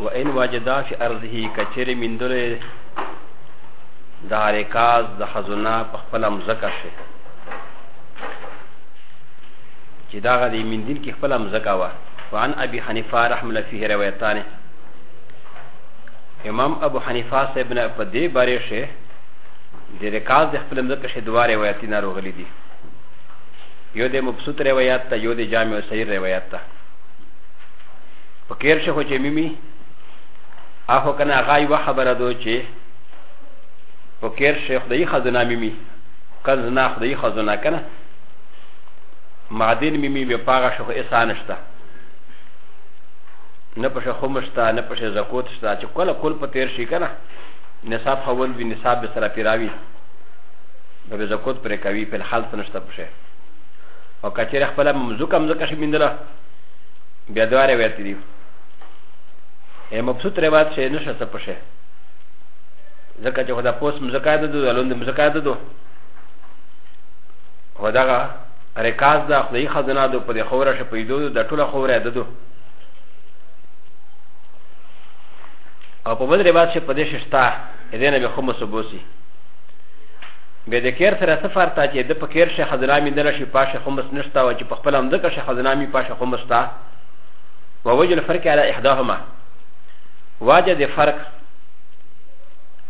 و ان وجدا فی ارضه کچری من دل دا رکاز د خزونه په خپل مزکه شي چې دا غ دې من دین کې خپل مزکه وا وعن ابي حنیفه رحم الله فيه روایتان امام ابو حنیفه صاحب نه په دې باره شي د رکاز د خپل مزکه شي دوه روایتي ناروغلي دي یو د مبسوط روایت ته یو د جامع سیر روایت ته په کېر شي خو چې ميمي اخو کنه هغه یوه خبره دو چې په کېر شي خدای خزنه ميمي کنز نه خدای خزنه کنه معدن ميمي به پاغه شو احسان شته نه پشه خمشتا نه پشه زکوت شتا چې کله کول په تیر شي کنه نصاب خول وی نصاب به سره پیراوي به به زکوت پر کوي په خالص نشته پشه او کچره خپل مزوکم زکه شي مندله بیا دوه روایت دي ا مبسوط روایت شي نشه څه پشه ځکه چې خدا پوس مزکا ده دو الوند مزکا ده دو خداغه رکاز ده خدای خزانه ده په دې خوره شه پیدو د ټوله خوره ده دو او په بل روایت شي په دې شتا دې نه به خمس بوسي به د کیر سره څه فرق تا چې د په کیر شیخ زنامي دله شي پاشه خمس نشته او چې په خپل هم ځکه شیخ زنامي پاشه خمس تا و وجه الفرق على احداهما واجه د فرق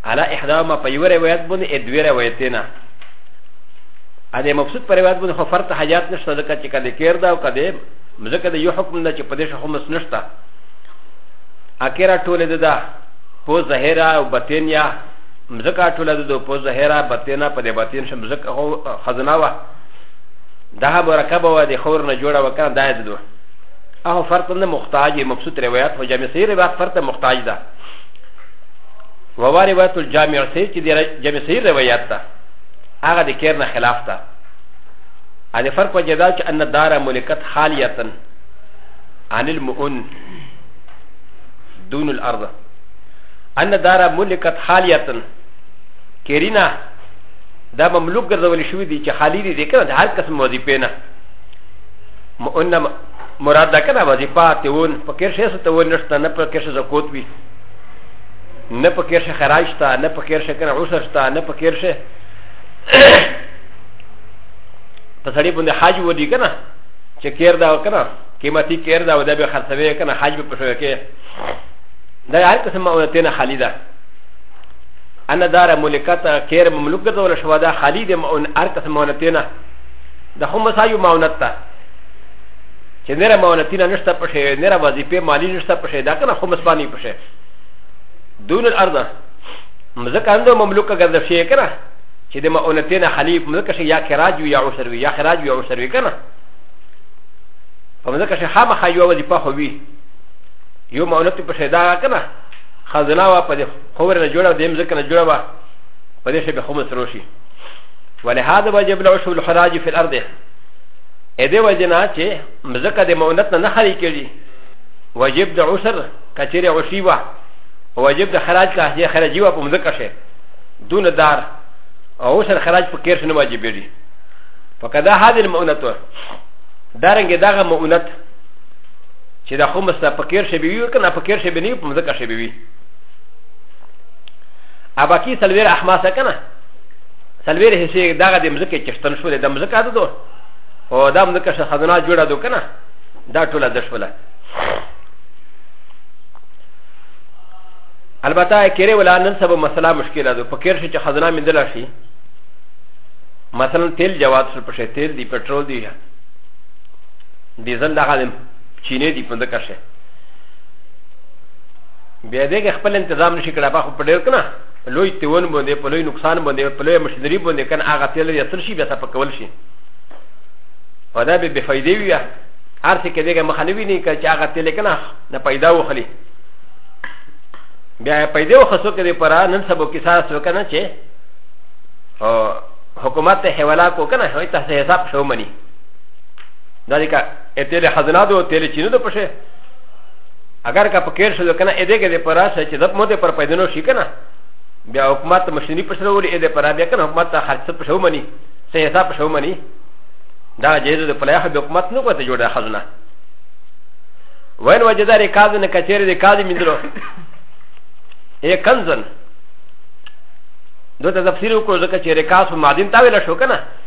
على احداهما په یو روایت باندې ا دوی روایتینا ا د مبسوط پر روایت باندې خو فرق حاجات نشته ځکه چې کله کیر دا او کله مزکه د یو حکم نه چې په دې شیخ خمس نشته اکیرا ټوله ده په ظاهره او باطنیا مزکا ټوله د په ظاهره بطینه په د بطین شم زکه خو خزنه وه دا مرکبه وه د خور نه جوړه وکړه دا د دوه هغه فرق نه محتاج مبسوط روایت خو جامع سیر روایت فرق محتاج ده ووا روایت الجامع سیر چې د جامع سیر روایت ده هغه د کیر نه خلاف ده هغه فرق وجه دا چې ان دار ملکت خالیتن عن المؤن دون الارض ان دار ملکت خالیتن کیرینا دا مملوک ګرځول شوی دی چې خالی دی کنه د هر قسم وظیفه نه مؤن مراد ده کنه وظیفه ته ون په کې شې څه ته ون نشته نه په کې شې زکوت وی نه په کې شې خراج ته نه په کې شې کنه عسر ته نه په کې شې په سړی باندې حاج ودی کنه چې کېر دا کنه قیمتي کېر دا ودا به خرڅوي کنه حاج به پښوي کې دا هر قسم مؤنته نه خالی ده انا دار ملکات کیر مملوک ګرځول شو دا خالی ده مؤن هر قسم مؤنته نه د هم مسایو مؤنت ته چې نره مؤنته نه نشته پښه نره وظیفه مالی نشته پښه دا کنه هم مسبانی پښه دون الارض مزکه اندو مملوک ګرځول شي کنه چې د مؤنته نه خالی ملک شي یا خراج یا عشر یا خراج یا عشر کنه په مزکه شي خامخا یو وظیفه خو وی یو مولت په شیدا کنه خزنا وا په خور نه جوړه دیم ځکه نه جوړه وا په دې شی به خمس روشي ولهذا وجب له شو الخراج فی الارض ا دې وجنا چې مزکه د مولت نه خري کړي وجب د عسر کچره عشی وا وجب د خراج کا هي خراجي وا په مزکه شه دون دار او عسر خراج په کیر شنو واجب دی فقد هذه المؤنته دارنګه داغه مؤنته چې دا خمس نه پکیر شوی وي که نه پکیر شوی نه وي په مځکه شوی وي اباکی سلویر احماسه که نه سلویر حصې دغه د مځکې چشتن شولې د مځکه ده دو او دا مځکه شه خزنه جوړه دو که نه دا ټوله د شوله البته کېره ولا نن سبا مسله مشکله ده په کېر شي چې خزنه مندل شي مثلا تیل جواد شو په شي تیل دی پټرول دی دیزن دغه د چینې دی په دکه شه بیا دې کې خپل تنظیم نشي کړای په خپل ډیر کنه لوی تیون باندې په لوی نقصان باندې په لوی مشدری باندې کنه هغه تل یې تل شي بیا څه پکول شي په دا به بے فائدې وي هر څه کې دغه مخالوي نه کړي چې هغه تل کنه نه پیدا وخلي بیا پیدا وخصو کې دې پرا نن سبو کې ساس وکنه چې حکومت ته حواله کو کنه هوی ته حساب شو منی دا دې کا اتل حزنا دو تل چینه دو پشه اگر کا پکیر شو کنه اې دې کې دې پرا چې دپ مو دې پر پیدنو شي کنه بیا حکومت مشینی پښه ولې دې پرا بیا کنه حکومت ته خرچ پښه ومني سه حساب پښه ومني دا جهیز د پلیاح به حکومت نه کوته جوړه خزنه وین وجدا ریکاز نه کچیر د کاز میندلو ای کنزن دوته تفسیر وکړو ځکه چې ریکاز په معدن تاویل شو کنه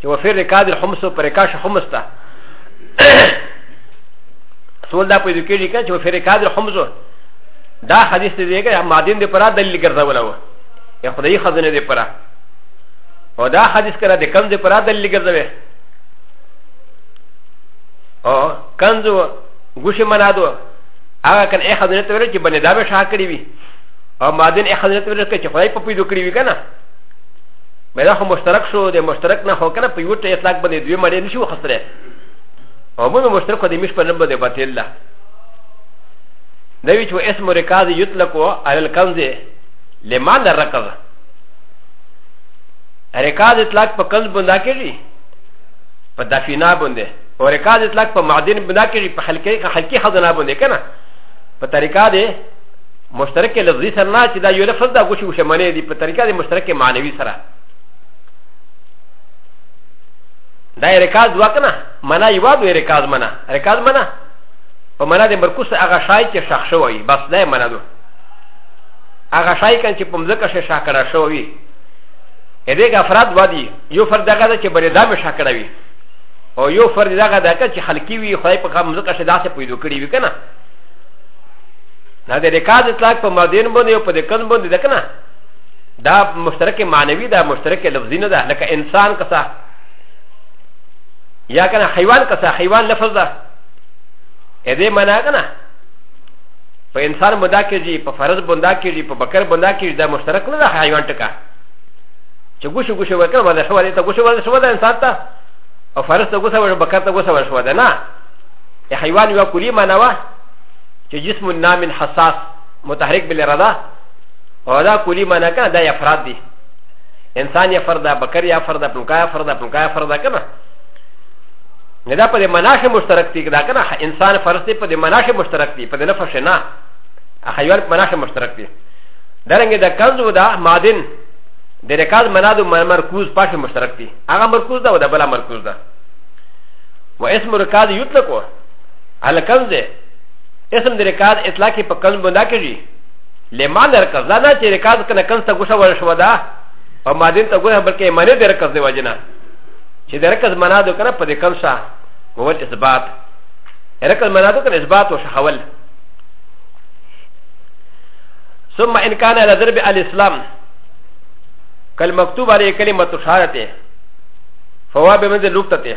چې وفي رکاد الخمس په رکاش خمس ته سول دا پیدا کېږي که چې وفي رکاد الخمس دا حدیث دی که معدن دی پرا دلیل ګرځوله وه یا خدایي خزنه دی پرا او دا حدیث کړه د کم دی پرا دلیل ګرځوي او کنز غوشه منادو هغه کن اې خزنه ته ورته چې بنې دا به شاه کړی وي او معدن اې خزنه ته ورته چې خدای په پیدا کړی وي که نه مې دا خو مشترک شو د مشترک نه خو کنه په یو ټی اطلاق باندې دوی مړې نشي وخسره او مو مشترک د مش په نوم باندې باطل ده دوی چې اسم رکاز یطلق علی الکنز لمال رکز رکاز اطلاق په کنز باندې کېږي په دفینا باندې او رکاز اطلاق په معدن باندې کېږي په خلقي خلقي خزانه باندې کنه په طریقه ده مشترک لفظي سره نه چې دا یو لفظ دا غوشي وشه منې دي په طریقه د مشترک معنوي سره دا رکاز وکنه معنا یو د رکاز معنا رکاز معنا په معنا د مرکوس هغه شای چې شخ شوی بس دا معنا دو هغه شای کان چې په مزکه شه شا کړه شوی ا دې افراد وادي یو فرد دغه چې بلې دا به شا کړه وی او یو فرد دغه دغه چې خلکی وی خدای په مزکه شه داسې پیدا کړی وی کنه دا د رکاز اطلاق په مادین باندې او په دکن باندې ده کنه دا مشترک معنوي ده مشترک لفظي نه ده لکه انسان کسا یا کنه حیوان کسا حیوان لفظ ده ا دې معنا کنه په انسان بندا کېږي په فرض بندا کېږي په بکر بندا کېږي دا مشترک نه ده حیوان ټکا چې ګوشو ګوشو وکړه ولا شو دې ته ګوشو ولا شو ده انسان ته او فرض ته ګوشو ولا بکر ته ګوشو ولا شو ده نه حیوان یو کلی معنا وه چې جسم نامن حساس متحرک بل ردا او دا کلی معنی کنه دا افراد دي انسان یا فرد بکر یا فرد پلکا یا فرد پلکا یا فرد کنه نه دا په دې مناشه مشترک دي دا کنه انسان فرض دي په دې مناشه مشترک دي په دې نفس نه اخیوال په مناشه مشترک دي درنګ دا کنز و دا معدن د رکاز مناد مرکوز پاشه مشترک دي هغه مرکوز دا و دا بلا مرکوز ده و اسم رکاز یطلق على كنز اسم د رکاز اطلاق په کلم بندا کېږي لما د رکاز دا نه چې رکاز کنه کنز ته ګوشه ور شو دا په مادین ته ګوشه بلکې معنی د رکاز دی وجنه چې د رکاز معنا د کنه په دې کنز سره هو اثبات رکاز معنا د کنه اثبات او شخول ثم ان كان على ضرب الاسلام كالمكتوب عليه كلمه شهادته فهو بمنزل لقطته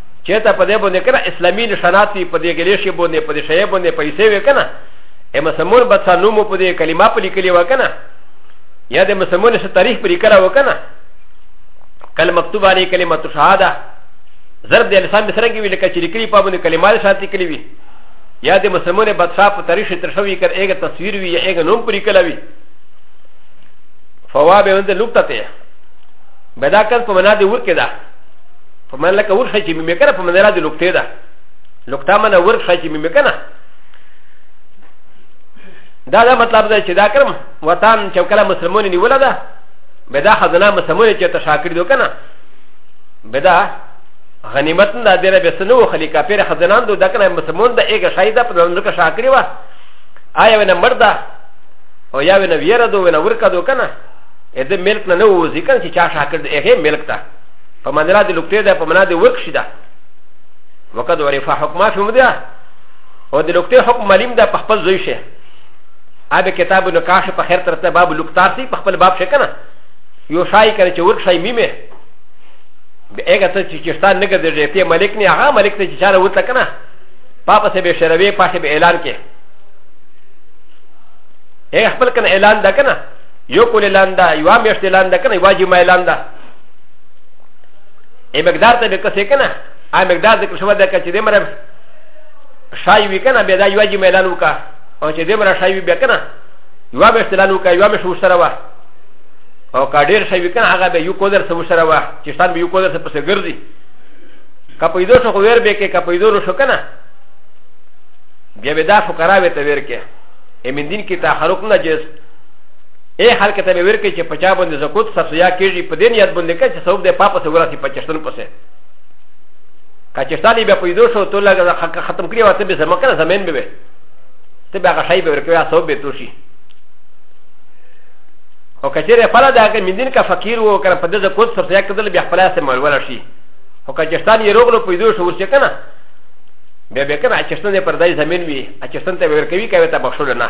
چې ته په دې باندې کنه اسلامي نشانات په دې ګلې شي باندې په دې شی باندې پیسې وې کنه ا مسمون بد سنو مو په دې کلمه په لیکلې و کنه یا د مسمون څخه تاریخ په لیکلا و کنه کله مکتوب علی کلمه شهاده ضرب د لسان به سرنګ وی لکه چې لیکلي په باندې کلمه شاته کلی وی یا د مسمون بد صاحب په تاریخ تر شوی کړ ایګه تصویر وی یا ایګه نوم په لیکلا وی فوابه وند لوکته ته بدا کس په منا دی ورکه ده په من لکه ورشه چې مې کنه په من را دي لوکته ده لوکته من ورشه چې مې کنه دا دا مطلب ده چې دا کرم وطن چې کله مسلمان نیوله ده به دا خزانه مسلمان چې ته شاکر دو کنه به دا غنیمت نه دره به سنو خلی کافر خزانان دو دا کنه مسلمان ده ایګه شایده په نن کې شاکر و آیا ونه مرده او یا ونه ویره دو ونه ورکه دو کنه اې د ملک نه نو وځي کنه چې چا شاکر ده هغه ملک ته په منرا د لوکټې ده په منا د ورک شي ده وقد عرف حکما فی مدیا او د لوکټې حکم معلوم ده په خپل زوی شي ابه کتاب نکاش په خیر ترته باب لوکتار سي په خپل باب شي کنه یو شای کنه چې ورک شي میمه به هغه ته چې چشتان نه ګرځي ته ملک نه هغه ملک ته چې چاره وته کنه پاپا سه به شروي پاشه به اعلان کې هغه خپل کنه اعلان ده کنه یو کول اعلان ده یو میاشت اعلان ده کنه واجب اعلان ده ا مقدار ته به کسې کنه ا مقدار ذکر شوه ده چې د مر شای وی کنه به دا یو جی ميلان وکا او چې د مر شای وی به کنه یو به استلان وکا یو به شو سره وا او کا ډیر شای وی کنه هغه به یو کودر سره سره وا چې شان به یو کودر سره پسې ګرځي کا پیدو شو ویر به کې کا پیدو شو کنه بیا به دا فقرا به ته ویر کې امین دین کې تاخرق نه جز اے خلق ته به ورکړي چې په چا باندې زکوت سرسویا کېږي په دې نیت باندې که چې ثواب دی پاپ سره ورسي په چشتن پسې که چشتالي بیا پیدا شو ته لږ ختم کړي وته به زما کنه زمین به وي ته بیا هغه شی به ورکوي ثواب به تو شي او که چېرې فلا ده که مندین که فقیر و کنه په دې زکوت سرسویا کېدل بیا خپل سره مالول شي او که چشتان یې روغلو پیدا شو ورسې کنه بیا به کنه چشتن پر دای زمین وي چشتن ته ورکوي کوي ته بخښل نه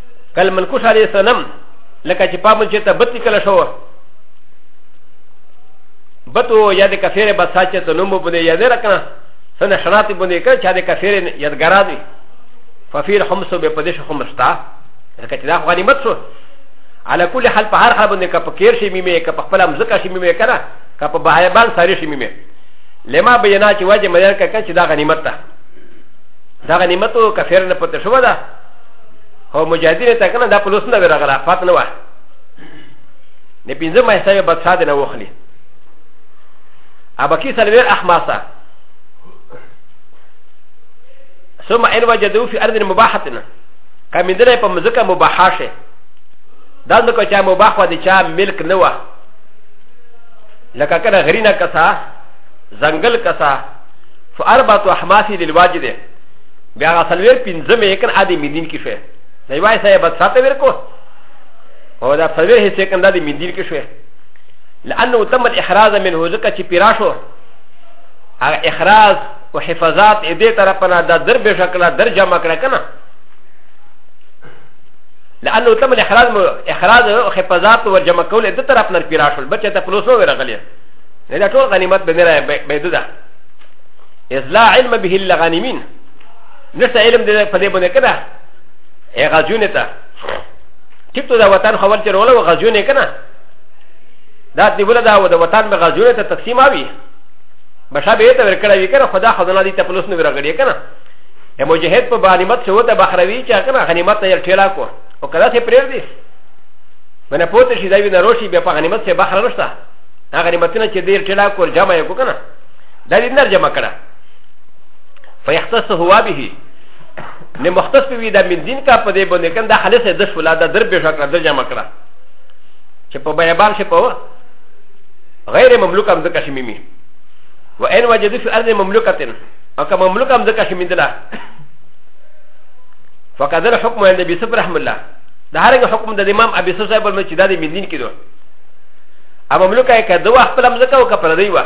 کل منکوش علیه السلام لکه چې پامن چې ته بت کله شو بتو یا د کفیر بسا چې ته نوم بنه یاد رکنه سنه شنات بنه کړه چې د کفیر یادګارا دی ففیر خمسو به پدیش خمستا لکه چې دا غنیمت شو على كل حال په هر حال باندې که په کیر شي میمه که په خپل مزکه شي میمه کنه که په بهایبان ساری شي میمه لما بینا چې واجب مدار کړه چې دا غنیمت ده دا غنیمت او کفیر نه پته شو ده او مجاهدین ته کنه دا په لوس نه ورغله فات نه وه نه پنځه مې حساب بد ساده نه وخلی ابا کی سلویر احماسا ثم ان وجدوا في ارض مباحه کمن دنه په مزکه مباحه شه دا نو که چا مباح و دي چا ملک نه وه لکه کنه غرینه کسا زنګل کسا فاربعه احماسي للواجده بیا هغه سلویر پنځه مې کن ادي مدین کې شوې نه وای سه بس ساته ورکو او دا سلویر هیڅ کن د مدین کې شوې لانه تم الاحراز منه ځکه چې پیراشو هغه احراز او حفاظات دې طرف نه د در به شکل در جمع کړه کنه لانه تم الاحراز احراز او حفاظات او جمع کول دې طرف نه پیراشو بچته پلوسو ورغلی نه دا ټول غنیمت به نه راځي به ده اذ لا علم به الا غانمين نشته علم دې په دې باندې کنه ای غزونه ته ټیک ته دا وطن خبر چې روله غزونه کنه دا دې ولا دا و د وطن به غزونه ته تقسیم اوي بشا به ته ورکړه وی کنه خدا خدانا دې ته پلوس نه ورغړي کنه ای مجاهد په غنیمت شو ته بخروي چې کنه غنیمت ته ټیلا کو او کله څه پرېر دي منه پوتې شي دا وی نه روشي به په غنیمت څخه بخره نشته هغه غنیمتونه چې دې ټیلا کو جمع یې کو کنه دا دې نر جمع کړه فیختص هوا به نه مختص په وی دا من دین کا په دې باندې کنده خالص د شولا د در به شکر د جمع کړه چې په بیابان شي په غیر مملوک هم ځکه شمیمي و ان وجد فی ارض مملوکتن او که مملوک هم ځکه شمیدله فقدر حکم عند ابي سفر رحم الله د هرګ حکم د امام ابي سفر صاحب المسجد د مدین کې دوه ا مملوک یې کدو خپل مزکه او کپردی وه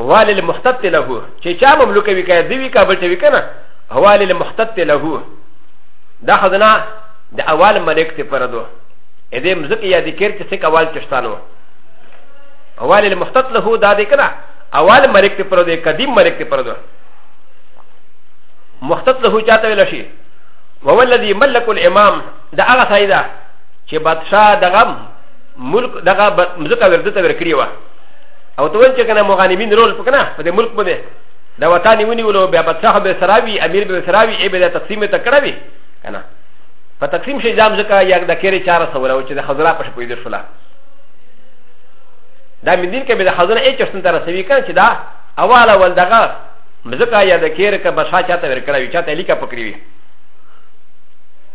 هو للمحتط له چې چا مملوک وي که دوی که بل چوي کنه هو للمحتط له دا خزنه د اول ملک ته پردو ا دې مزکه یا ذکر چې څه اول چشتانو هو للمحتط له دا دې کنه اول ملک ته پردو قدیم ملک ته پردو محتط له چاته ویل شي وهو الذي ملك الامام دا هغه سيده چې بادشاه دغم ملک دغه مزکا ورده ته ورکړی و او ته ول چې کنه مغانمین رول پکنه په دې ملک باندې دا وطن ونی ولو بیا بادشاہ به سراوی امیر به سراوی ای به تقسیم ته کړوی کنه په تقسیم شي جام زکا یا د کېری چاره سوره او چې د خزرا په شپې دې شولا دا مدین کې به د خزرا ای چشتن تر سوي کنه چې دا اواله ول دغه مزکا یا د کېر ک بادشاہ چاته ورکړوی چاته لیکه پکړی وی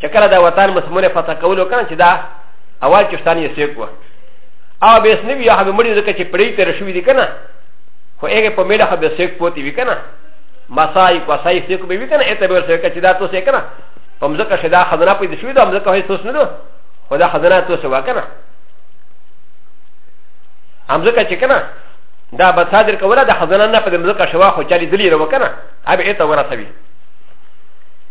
چې کله دا وطن مسلمانې فتح کولو کنه چې دا اول چشتان یې سیک وه او به اسنی بیا هغه مړي ځکه چې پړی تر شوې دي کنه خو هغه په میډه خو به سیک پوتی وی کنه مسای کو سای سیک به وی کنه اته به سیک چې دا تو سیک کنه په مزکه شدا خزانه پیدا شوې ده مزکه هیڅ توس نه ده خو دا خزانه تو سوا کنه همزکه چې کنه دا به صادر کوله د خزانه نه په مزکه شوا خو چالي دلی رو کنه اب اته ورسوي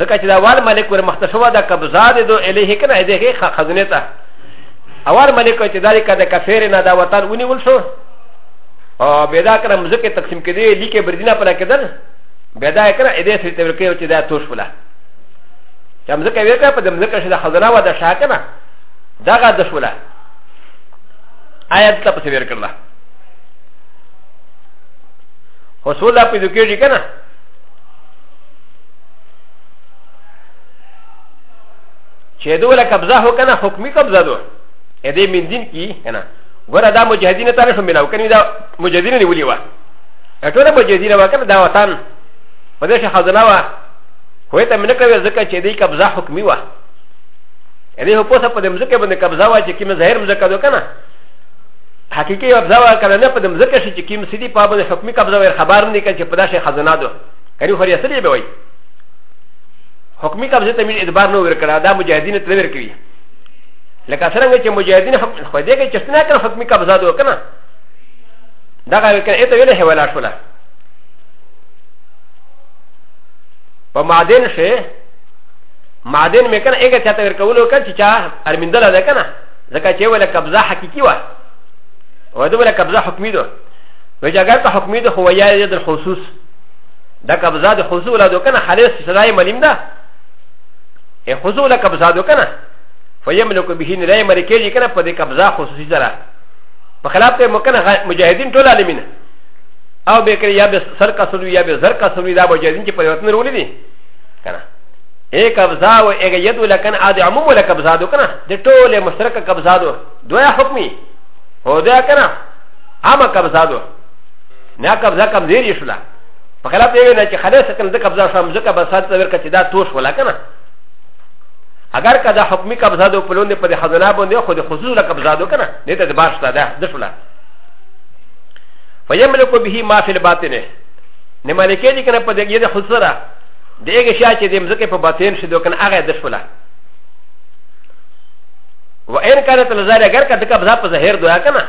ځکه چې دا اول ملک ور مخته شوه دا قبضه دې دو الیه کنه دې کې خزنه ته اول ملک چې دا لیکه د کفیر نه دا وطن ونیول شو او بيدا کنه مزکه تقسیم کړي لیکه بردینه پر کېدل بيدا کنه دې سری ته ورکه چې دا توش ولا چې مزکه ورکه په دې مزکه شې د خزنه و د شاه کنه دا غا د شولا آیت ته پسې ورکړه حصول په دې کې کنه چې دوی له قبضه هو کنه حکمی قبضه دو ا دې من دین کی کنه ګوره دا مجاهدین ته نه شو ملاو کنه دا مجاهدین نیولې و ټول مجاهدین و کنه دا وطن په دې شخه ځلا و هو ته منه کوي ځکه چې دې قبضه حکمی و ا دې هو پوسه په دې مزکه باندې قبضه و چې کیمه ظاهر مزکه دو کنه حقیقي قبضه و کنه نه په دې مزکه شي چې کیم سړي په باندې حکمی قبضه و خبر نه کړي چې په داسې خزانه دو کني خو ریاست یې به وایي حکومي قبضه ته مين ادبار نه ورکړه دا مجاهدین ته ورکوي لکه څنګه چې مجاهدین خو دې کې چشنه کړ حکومي قبضه دوه کنه دا غوړ کړه اته ویله حواله شوله په معدن شي معدن مې کنه هغه چاته ورکولو کړ چې چا ارمندل ده کنه ځکه چې ولا قبضه حقيقي و او دا ولا قبضه حکمي ده وجه اگر ته حکمي ده هو یا د خصوص دا قبضه د خزو ولا دو کنه حاله سزای ملیم ده ای خزو ولا قبضه دو کنه فیملک به نه لای مرکیږي کنه په دې قبضه خصوصي سره په خلاف ته مکنه مجاهدین ټول عالمین او به کړي یا به سر کا سلوی یا به زر کا سلوی دا مجاهدین چې په وطن رولې دي کنه ای قبضه او ای ید ولکن عاد عموم ولا قبضه دو کنه د ټول مشترک قبضه دو دوه حکمی هو دا کنه عامه قبضه دو نه قبضه کم زیری شولا په خلاف یې نه چې خلاص کړل د قبضه شوم ځکه بس سات ور کچې دا توش ولا کنه اگر که دا حکمی قبضه دو پلون دی په خزانه باندې خو د خصوص له قبضه دو کنه نه ته د بار شته ده د شولا فیملک به ما فی الباطنه نه ملکې دي کنه په دې یې د خصوص را دغه شیا چې د مزکه په باطن شې دو کنه هغه د شولا و ان كانت الزاري اگر كانت كبزا بظاهر دوها كنا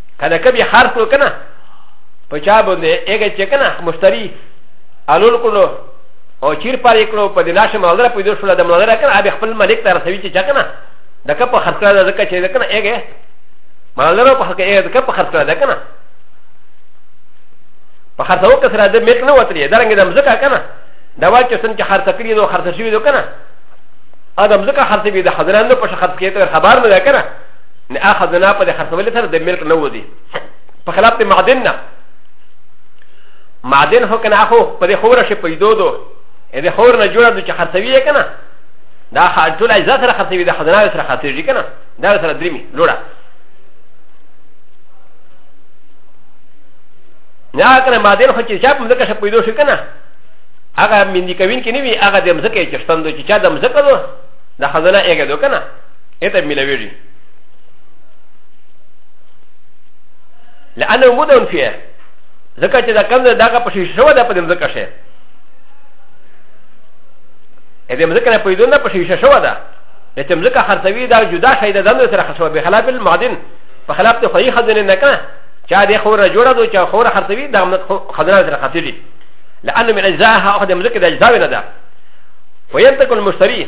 کنه کبي خار کړو کنه په چا باندې هغه چې کنه مشتری الول کړو او چیر پارې کړو په دې ناشه مالدار پیدا شو د مالدار کنه ابي خپل مالک ته رسوي چې چا کنه د کپ په خرڅ کړه د کچې د کنه هغه مالدار په حق هغه د کپ په خرڅ کړه د کنه په خرڅو کې سره د ملک نه وتلی دا رنګ د مزکه کنه دا وا چې څنګه خرڅ کړی نو خرڅ شوی دو کنه ادم زکه خرڅ به د حضرانو په شخص کې ته خبر نه ده کنه نه اخذ نه په خرڅولې سره د ملک نه وځي په خلاف د معدن نه معدن هو کنه اخو په دې خوره شي پیدو دو اې د خور نه جوړه د چې خرڅوي یې کنه دا ټول اجزا سره خرڅوي د خزنه سره خرڅوي کنه دا سره درمي لوړه نه کنه معدن خو چې شاپ مزکه شپ پیدو شي کنه هغه مندي کوین کې نه وي هغه د مزکه چې ستندو چې چا د مزکه دو د خزنه یې دو کنه هذا ملويجي لانه مدن فيها ځکه چې دا کم ده دغه پشي شو ده په دې ځکه شه ا دې ځکه نه پیدا نه پشي شو ده د چې ځکه خرڅوي دا جدا شي د دند سره خرڅوي به خلاف المعدن په خلاف ته خوې خزنه نه کنه چا دې خور جوړه دو چا خور خرڅوي دا خزنه سره خرڅلي لانه من اجزاها اخذ ځکه د اجزا نه ده وينتقل المشتري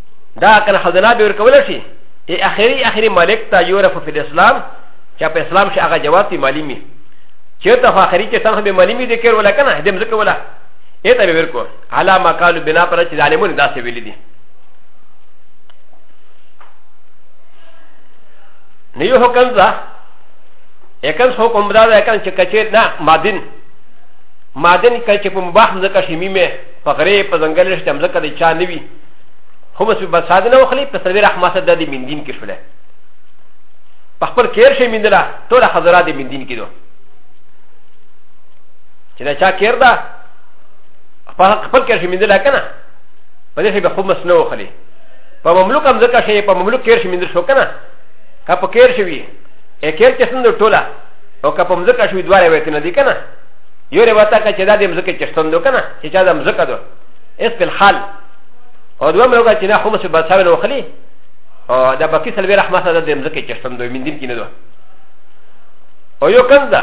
دا کنه خزانه به ورکول شي ای اخري اخري مالک ته یورف فی الاسلام چې په اسلام شي هغه جواب تی مالی می چې ته فاخري کې تنه به مالی می دې کړ ولا کنه دې مزکه ولا ای ته به ورکو علا ما قالو بنا پر چې ظالمون داسې ویل دي نه یو حکم ځه اکن سو کوم دا اکن چې کچې نه مادن مادن کچې په مباح ځکه شي میمه په غریب په ځنګل شته ځکه د چا نه وي هم سو بساد نه وخلی په سلویر احماس د دې من دین کې شوله په خپل کیر شي من دلا ټول حضرات دې من دین کې دو چې دا چا کیر دا خپل کیر شي من دلا کنه په دې شي به خمس نه وخلی په مملوک هم ځکه شي په مملوک کیر شي من دل شو کنه که په کیر شي وي ا کیر کې څنګه ټوله او که په مزکه شوي دواره وایته نه دي کنه یو رواته که چې دا دې مزکه چشتندو کنه چې چا دا مزکه دو اس پل خال او دوام لوګه چې نه خو مسو بچاوي نو خلی او دا باقي سلوي رحمت ده د مزکه چې شتم دوی مندیم کې نه دوه او یو کنز ده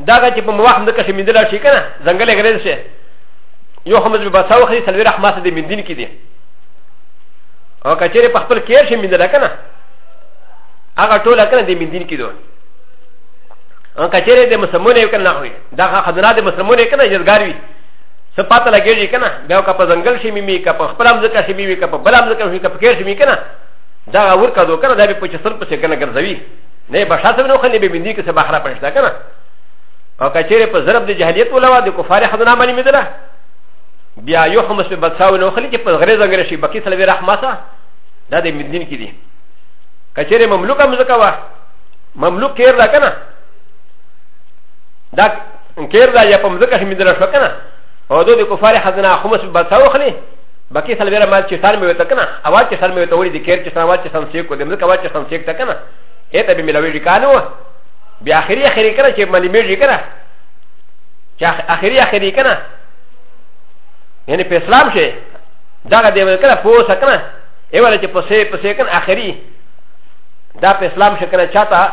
دا هغه چې په مواخم د کښې مندل شي کنه ځنګل غریز شي یو خمس به بساو خري سلوي رحمت ده مندین کې دي او کچېره په خپل کېر شي مندل کنه هغه ټول کنه د مندین کې دوه او کچېره د مسلمانې کنه نه وي دا خدای د مسلمانې کنه یادګار وي څه پاته لګېږي که نه بیا که په ځنګل شي مي که په خپله مځکه شي مي که په بله مځکه شي که په کېر شي مي که نه دا هغه ورکه دو که نه دا به په چسر پسې که نه ګرځوي نه به شاته نه خلې به بندي که څه بخره پښته که نه او که چېرې په ضرب د جهلیت ولاوه د کفار حدونه عملي مې ده بیا یو خمس په بدساو نه خلې چې په غرې ځنګل شي بقي سلوي رحماسه دا د مدین کې دي که چېرې مملوکه مځکه وه مملوک کېر ده که نه دا انکر دا یا په مزکه هم دل شو کنه او دوی کفار حزنا خمس بچاو خلی باقی سلویرا مال چې سر مې وته کنه اواز چې سر مې وته وړي د کیر چې سر اواز چې سم سیک کو د مزکه اواز چې سم سیک تا کنه اته به ملوي ریکانو بیا اخري اخري کنه چې ملي مې ریکنه چې اخري اخري کنه یعنی په اسلام شي دا د یو کله په اوسه کنه ایواله چې په سه په سه کنه اخري دا په اسلام شي کنه چاته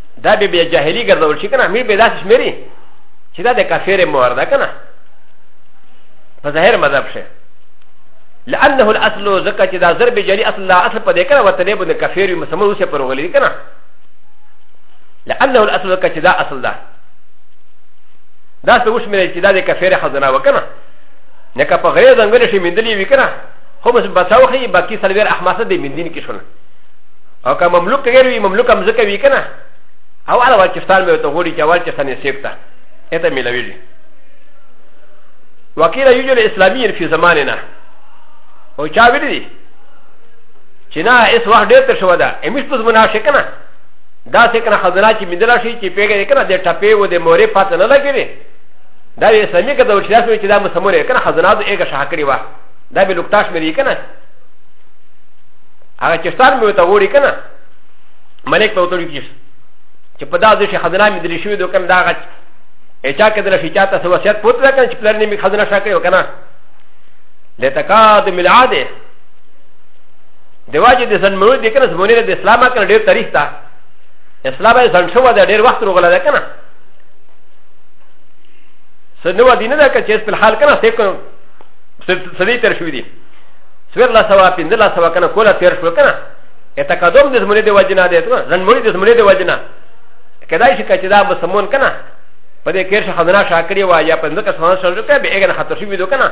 دا به بیا جاهلی ګرځول شي کنه امیر به داسې شمیري چې دا د کافر مهر ده کنه په ظاهر مذهب شه لانه الاصل زکه چې دا ضرب جلی اصل لا اصل په دې کنه وته نه بده کافر مسمر اوسه پر وغلی کنه لانه الاصل زکه چې دا اصل ده دا څه وشمیري چې دا د کافر خزانه وکنه نه که په غیر ځنګل شي مندلې وکنه خو بس بچاو خي باقي سلویر احماسه د مندین کې شونه او که مملوک غیر وي مملوک هم ځکه وي که نه او هر وال چفتان به ورته غوړي چې وال چفتان یې سیب ته اته میلویږي وکیل یوجل اسلامي فی زماننا او چا ویلي دي چې نه اس وخت ډېر تر شوه ده امیش په زمنا شي که نه دا څه کنه خزانه چې مندلا شي چې پیګه کنه د ټپې و د مورې پاتې نه لګېږي دا یې اسلامي کده ورشي داسې چې دا مسمور یې کنه خزانه د ایګه شاه کړی و دا به لوکتاش مې یې کنه هغه چې ستار مې ته وړي کنه ملک په وتړي کې چې په دا ځکه خزانه مې درې شوې دوکم دا غچ اچا کې درې شي چاته سو وصیت پوت راکنه چې پلان مې خزانه شاکې وکنه لتکاد ملعاده دیواجه د سن مرو د کنه زمونه د اسلام کنه ډېر تاریخ تا اسلام یې سن شو دا ډېر وخت روغله ده کنه سنو دینه ده که چې په حال کنه سې کنه سې تر شوې دي سویر لا سوا پند لا سوا کنه کولا تیر شو کنه اته کدوم د زمونه دی وجنا دی کنه نن مړي د زمونه دی وجنا کدای شي کچې دا مسمون کنه په دې کې شخه نه شاکړي وا یا پند کا سونه شو ته به اګه خطر شي ویدو کنه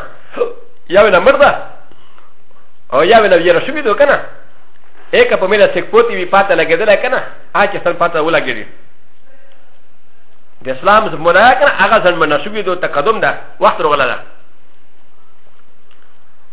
یا ولا مردا او یا ولا یې رسو ویدو کنه اګه په مله سک پوتی وی پاته لګیدل کنه اچ سن پاته ولګیدل د اسلام زمونه کنه هغه ځن منشوي دو تقدم ده وخت رغلا ده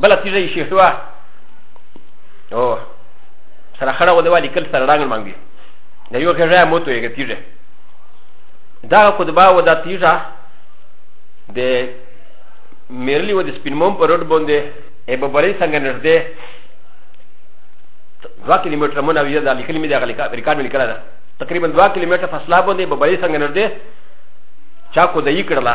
بلا تیزه یې شیخ وا او سره خړه و دیوالي کل سره رنګ مانګي د یو غږه موتو یې تیزه دا کتبه و دا تیزه د میرلی و د سپینموم پر روډ باندې ای په بلې څنګه نږدې دوه کیلومتر مونږ ویل دا لیکل مې دا غلیکا ریکارډ مې کړل تقریبا دوه کیلومتر فاصله باندې په بلې څنګه نږدې چا کو د یې کړله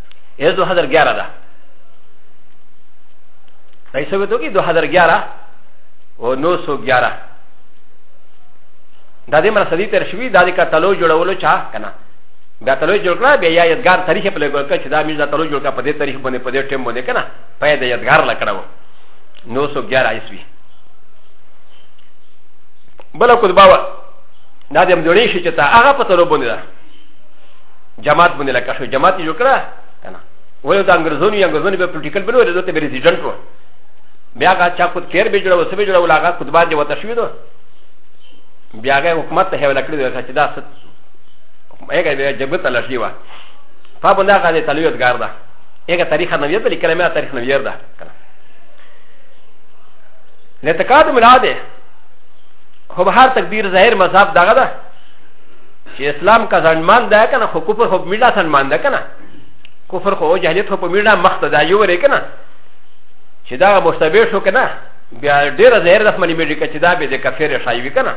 ا دو هزار گیارا دا ایسا بیتو کی دو هزار گیارا و نو سو گیارا دا دی مرا صدی تیر شوی دا دی که تلو جوڑولو چا کنا بیا تلو جوړ کړه بیا یا یادګار تاریخ په لګول کړه چې دا میز دا تلو جوړ کړه په دې تاریخ باندې په دې ټیم باندې کنه په دې یادګار لکړه و 911 عیسوی بل کو دباوه دا د مدړې شي چې تا هغه په تلو باندې ده جماعت باندې لکه شو جماعت یې جوړ کړه که نه ولې د انګرزونو یا انګرزونو به پولیټیکل بل ولې دوته به ریزیډنټ و بیا هغه چا خود کیر به جوړه وسه به جوړه ولا هغه خود باندې وته شوی دو بیا هغه حکومت ته هیوله کړی دی چې دا ست هغه به جبه تل شي وا په باندې هغه د تلویت ګار ده هغه تاریخ نه ویل کله مې تاریخ نه ویل ده کنه لتقاد ملاده هو هر تقدیر ظاهر مذهب دغه ده چې اسلام کا ځنمان ده کنه خو کفر خو میډا ځنمان ده کنه کفر خو جهلیت خو په میډا مخ ته ده یو ری کنه چې دا مشتبه شو کنه بیا ډیر ظاهر د منی میډی کچې دا به د کفر شای وی کنه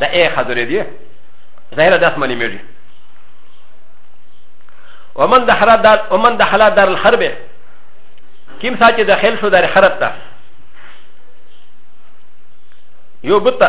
دا اے خضرې دی ظاهر د منی میډی ومن دخل دار ومن دخل دار الحرب كم ساعه دخل شو دار حرب ته يو بطه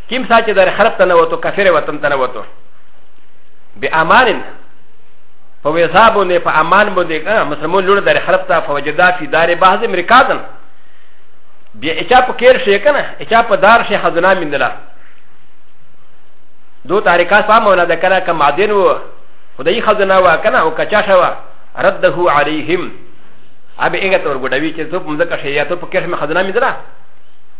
كم ساعة در خرب تنوتو كفر وطن تنوتو بأمان فوزا بني فأمان بني مسلمون لور در خرب تا فوجدا في دار بعض مركازا بیا اچا په کیر شي کنه اچا په دار شي حزنا مندلا دو تاریکا سام ولا د کنه کما دین و خدای حزنا و کنه او کچا شوا رده علیهم ابي اګه تور ګډوي چې ته په مزه کا شي یا ته په کیر مې حزنا مندلا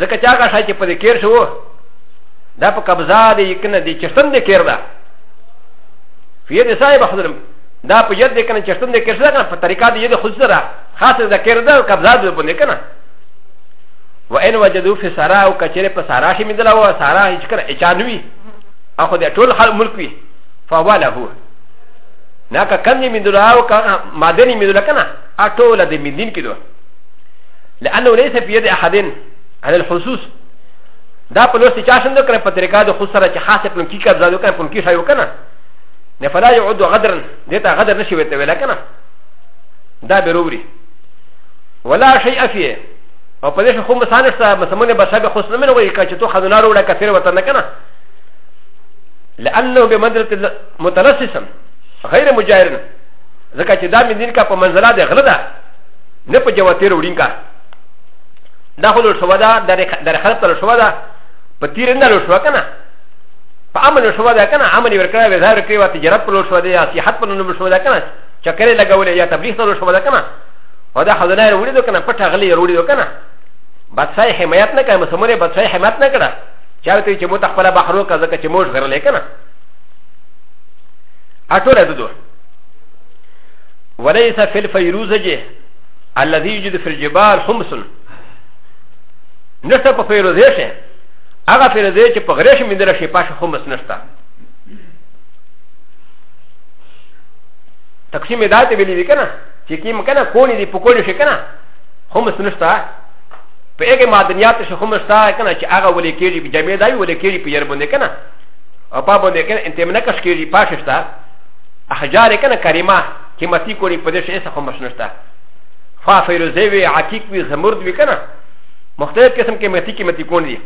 ځکه چې هغه شای چې په دې کېر شو دا په قبضه دی کنه دی چشتن دی کېر ده فيه دې صاحب حضرم دا په یاد دی کنه چشتن دی کېر ده په طریقه دی د خود سره خاص ده کېر ده قبضه دی باندې کنه و ان وجدو فی سارا او کچره په سارا شي مدلا و سارا هیڅ کنه اچانوي اخو دې ټول خلک ملک وي فواله نه کا کنه مدلا او کا مادنی مدلا کنه اټول دې مدین کېدو لانه ليس في يد احد على الخصوص دا په لوستي چا شند کړ په طریقه د خصره چې خاصه په کی کار زادو کړ په کی شایو کنه نه فلا يعود غدرا دته غدر نشي وته ولا کنه دا برووري ولا شيء فيه او په دې خو مسانسته مسمونه بشابه خصنه منه وي کچ تو خدنار ولا کثیر وته نه کنه لانه بمدرة متلسسا غير مجاهرا ځکه چې دا مې دین کا په منزله د غله ده نه په جواب تیر وړین کا دا خو لوټ شو دا در خلق لوټ شو دا په تیر نه لوټ شو کنه په عمل لوټ شو دا کنه عمل ورکړه به ظاهر کړی و تجارت په لوټ شو دا یا صحت په لوټ شو دا کنه چکرې لګولې یا تبلیغ ته لوټ شو دا کنه او دا خزانه یې وړي دو کنه پټه غلې وړي دو کنه بادشاہ حمایت نه کوي مسمونه بادشاہ حمایت نه کړه چا ته چې مو تخپل بحرو کا ځکه چې موږ غرلې کنه اټوله ددو وليس في الفيروزج الذي يوجد في الجبال خمس نشتا په فيروزه شي هغه فيروزه چې په غريش مندل شي پاش خمس نشتا تقسیم دات ویلی دی کنه چې کیم کنه کونی دی پکوړی شي کنه خمس نشتا په هغه معدنیات شي خمس تا کنه چې هغه ولې کېږي په جمعې دای ولې کېږي په ير باندې کنه او په باندې کنه انتمنه کښ کېږي پاششتا احجار کنه کریمه قیمتي کوړي په دې شي څه هم نشته فا فیروزه وی عتیق وی زمرد وی کنه مختلف قسم قیمتي قیمتي کون دي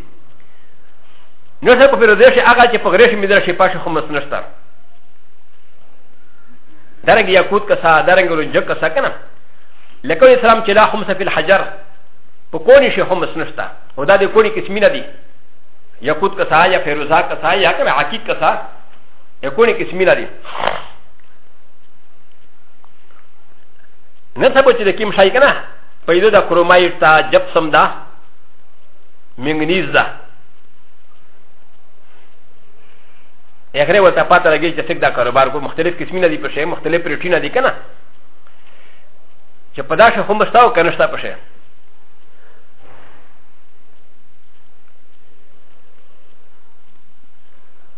نو څه په فیروزه شي هغه چې په غریش مې درشي پاشه هم نشته درنګ یاقوت کسا درنګ رنج کسا کنه لکه اسلام چې لا خمسه فی الحجر په کونی شي هم نشته او دا د کونی قسمینه دي یاقوت کسا یا فیروزه کسا یا کنه عتیق کسا ا كوني كسمي لري نسبه چې د کیم شای کنه پیدا د کرومایټ تا جپسم دا منګنیز دا اخره وته پاته لګی چې څنګه دا کاروبار کو مختلف قسمونه دي په شی مختلف پروتین دي کنه چې پدا شه هم بستاو کنه شتا په شی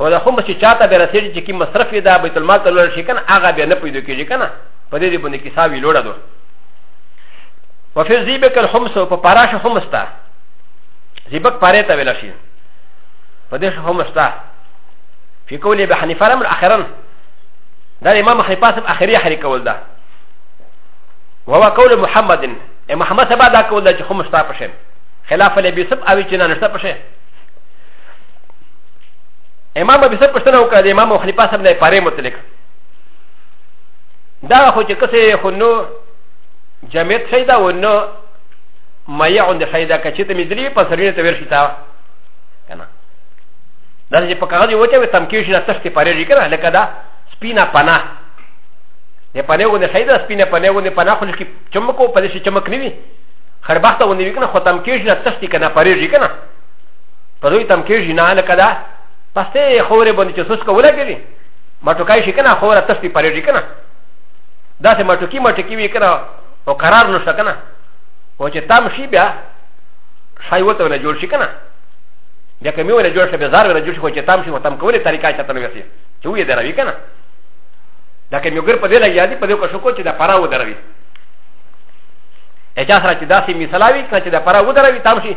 هو دا خو چې چاته به رسېږي چې کی مصرف یې دا بیت المال ته لوړ شي کنه هغه به نه پیدا کیږي کنه په دې دې باندې کیسه وی لوړه ده وفي زیبک الخمس په پاراش خمس تا زیبک پاره ته ویل شي په دې خمس تا فی قول ابي حنیفه امر اخرن دا امام حنیفه سم اخری اخری کول ده وهو قول محمد محمد سبا دا کول ده چې خمس تا پشه خلاف الابي سب اوی چې نه نشته پشه امام ابي سب پښتنه وکړه د امام خلیفه صاحب نه پاره متعلق دا خو چې کسه خو نو جمعیت شي دا و نو مایع عند شي دا کچې ته مزلی په سرینه ته ورشي تا کنه دا چې په کاغذ وچه و تمکیش نه تشت پاره ری کنه لکه دا سپینا پنا نه پنه و نه شي دا سپینا پنه و نه پنا خو لکه چمکو په دې چې چمک نیوي خربخته و نیوي کنه خو تمکیش نه تشت کنه پاره ری کنه په دوی تم کېږي نه لکه دا پستې خورې باندې چې سوسکه ولګېږي مټوکای شي که نه خوره تسپي پرېږي که نه داسې مټوکي مټوکي وي که نه او قرار نشته که نه او چې تم شي بیا شای وته ونه جوړ شي که نه بیا که مې ونه جوړ شي بیا زار ونه جوړ شي خو چې تم شي خو تم کولې طریقه چاته نه وسي چې ویې دروي که نه دا که مې ګر په دې لګیا دي په دې کوشش کو چې دا پرا ودروي اجازه را چې داسې مثالاوي که چې دا پرا ودروي تم شي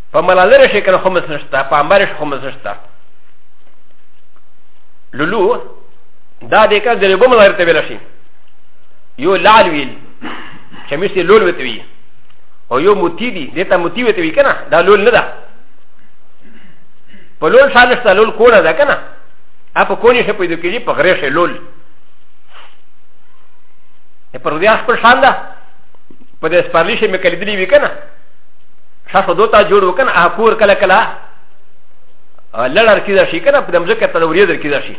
په ملالره شي کنه خمس نشته په امبر شي خمس نشته لولو دا د کا ګریبو ملالره ته ویل شي یو لال ویل چې مې سي لول وته وی او یو موتی دی دته موتی وته وی کنه دا لول نه ده په لول شاله شته لول کوړه ده کنه اپ کونی شي پیدا کیږي په غره شي لول پر دې اخ پر شان ده په دې سپارلی شي مې کلیدلی وی کنه شا شو دوتا جوړ وکن ا کور کله کله لړر کیدا شي کنه په دمزه کې ته ورې در کیدا شي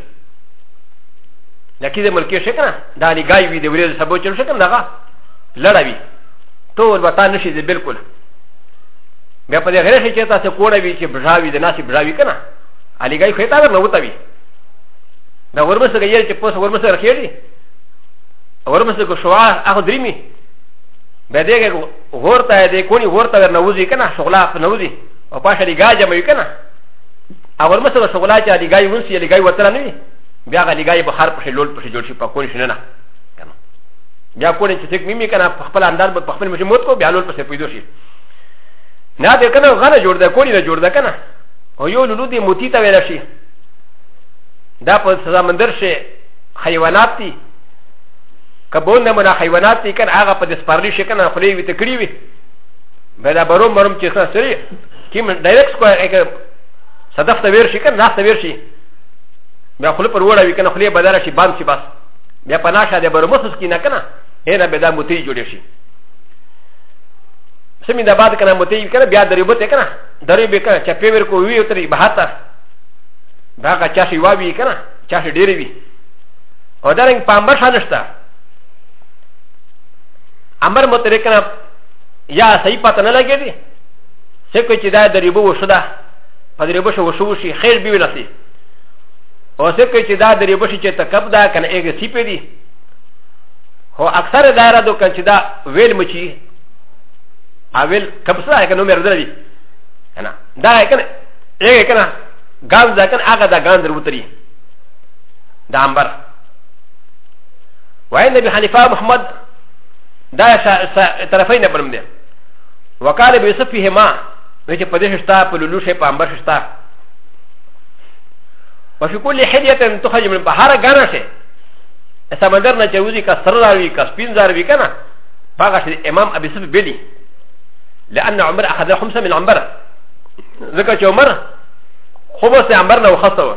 لکه دې ملکی شي کنه دا لګای وي دې ورې سبو چل شي کنه دغه لړوي ټول وتا نشي دې بالکل بیا په دې غیر شي چې تاسو کوړه وی چې بژاوي د ناسي بژاوي کنه ا لګای خو ته نه وته وي دا ورمسه کې یې چې پوس ورمسه راخېږي ورمسه کو شوا هغه درې می به دې غور ته دې کونی غور ته ور نوځي کنه شغلا په نوځي او پاشه دی گاجه مې کنه اول مسله شغلا چې دی گای ونسي دی گای وتره نه بیا غلی گای بخار په لول په جوړ شي په کونی شنه نه کنه بیا کونی چې څوک مې کنه په خپل انداز په خپل مجموعه کو بیا لول په څه پیدو شي نه دې کنه غنه جوړ ده کونی نه جوړ ده کنه او یو لولو دې موتی ته ویل شي دا په سزا مندر شي حیوانات دي که بون د منا حیوانات دی کنه هغه په د سپارلی شي کنه خلی وي ته کړی وي به دا برو مرم چې څه سری چې من ډایرکټ کو هغه صدف ته ویر شي کنه ناس ته ویر شي بیا خلی پر وړه وي کنه خلی بدل شي باند شي بس بیا په ناشه د برو مسوس کی نه کنه هنا به دا متی جوړ شي سمي دا بعد کنه متی کنه بیا دریبو ته کنه دریبه کنه چې پیور کو وی تر بهاته دا کا چا شي واوی کنه چا شي ډیری وی او دا رنګ په امر شان نشته امر مترک نه یا صحیح پته نه لګی دی څه کوي چې دا د ریبو وشو ده په ریبو شو وشو شي خیر به ولسی او څه کوي چې دا د ریبو شي چې تکب ده کنه ایګ سی په دی هو اکثر دایره دو کنه چې دا ویل مچی اول کبسه کنه مې ردل دي کنه دا کنه ایګ کنه غاز ده کنه هغه دا غاندر وتری د امبر وای نبی حنیفه محمد دا طرفی نه بنم دی وقال ابو یوسف فيهما وجه په دې شتا په لولو شي په امبر شتا وفي كل حليه تخرج من بحر غانا شي سمندر نه چوزي کا سر راوي کا سپين زاروي کنه باغ شي امام ابي يوسف بيلي لان عمر اخذ خمسه من عمر ذكر عمر خمس عمر نه وخصوه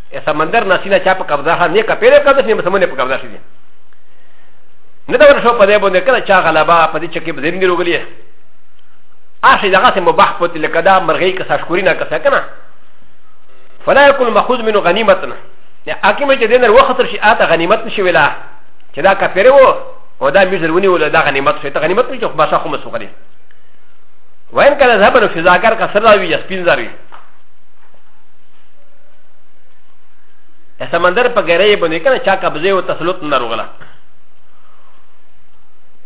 ا سمندر ناسینا چا په قبضه ها نه کپیره قبضه نه مسمونه په قبضه شي نه دا ورشو په دې باندې کله چا غلبا په دې چکه بزم دی روغلی اخی دغه سم مباح پته لکه دا مرغی که ساشکوری نه کسه کنه فلا يكون مخوذ منه غنیمتنا نه حاکم چې دین ور وخت شي اته غنیمت نشي ویلا چې دا کفر وو او دا میزر ونی ول دا غنیمت شي ته غنیمت نشي خو باسه خو مسوخلی وین کله ذهب نو فزاکر کا سره وی یسپین زری سمندر په ګرې باندې کنه چا قبضه او تسلط نه روغله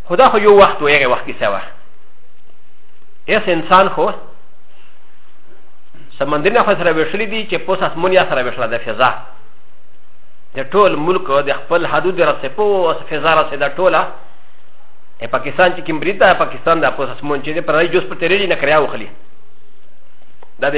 خدا خو یو وخت ویغه وخت کې سوا اس انسان خو سمندر نه خو سره وشلې دي چې پوس اسمون یا سره وشله د فضا د ټول ملک د خپل حدود رسې په او فضا رسې د ټوله ا پاکستان چې کوم بریتا پاکستان د پوس اسمون چې پر راي جوس پر تیرې نه کړیا وخلی دا د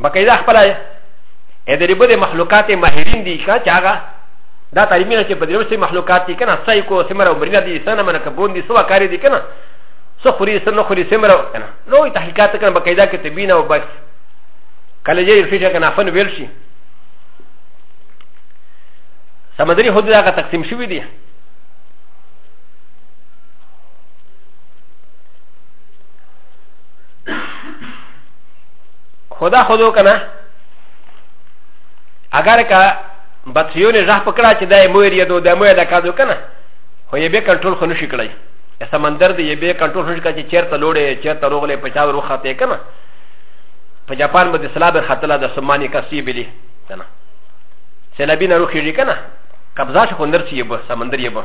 بقیده خپل ا د ریبو د مخلوقات ماهرین دي کا چاغه دا تعلیمونه چې په دریو سي مخلوقات دي کنه سای کو سمره عمرینه دي سنه من کبون دي سوا کاری دي کنه سو خوري سنه خوري سمره کنه نو تحقیقات کنه بقیده کې تبینه او بس کله یې رفیشه کنه فن ویل شي سمندري حدود هغه تقسیم شوی دي خدا خودو کنه اگر کا بطریون راه پکړه چې دای مویر یدو د مویر د کادو کنه خو یې به کنټرول خو نشي کړای سمندر دی یې به کنټرول نشي کړای چې چیرته لوړې چیرته روغلې په چا وروخه ته کنه په جاپان باندې سلابه خطله د سمانی کسی بلی کنه سلابی نه روخیږي کنه قبضه شو خو نرسي یې به سمندر یې به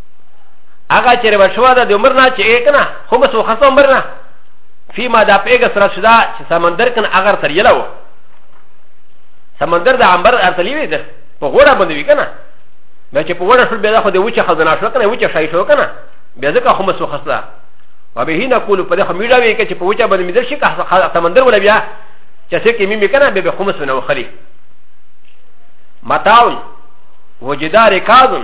هغه چې روا شو ده د عمر نه چې یې کنه خو مس وخصه عمر نه فيما دا پیګه سره شدا چې سمندر کنه اگر تر یلا و سمندر د عمر ارتلی وی ده په غوړه باندې وی کنه بیا چې په غوړه شو بیا خو د وچه خزانه شو کنه وچه شای شو کنه بیا ځکه خو مس وخصه و به نه کول په دغه میډا وی کې چې په وچه باندې مدر شي که سمندر ولا بیا چې څه کې می کنه به خو مس نه وخلی متاون وجدار کاذن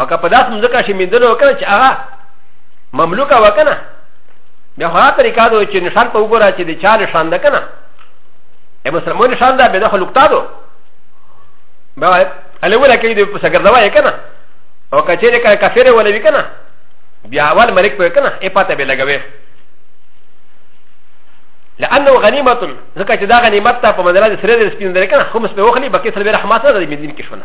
او که په داسې مځکه شي میندلو وکړه چې هغه مملوکه وکنه بیا خو هغه طریقه ده چې نشان په وګوره چې د چا نشان ده کنه ای مسلمان نشان ده بیا د خلک تادو بیا الوله کې د سګردوا یې کنه او که چېرې کله کافر ولې وی کنه بیا اول ملک په کنه ای پاته به لګوي لانه غنیمه ځکه چې دا غنیمت ته په مدرسه سره د سپین درکنه خمس په وخلی بکې سره رحمت نه د مدینه کې شونه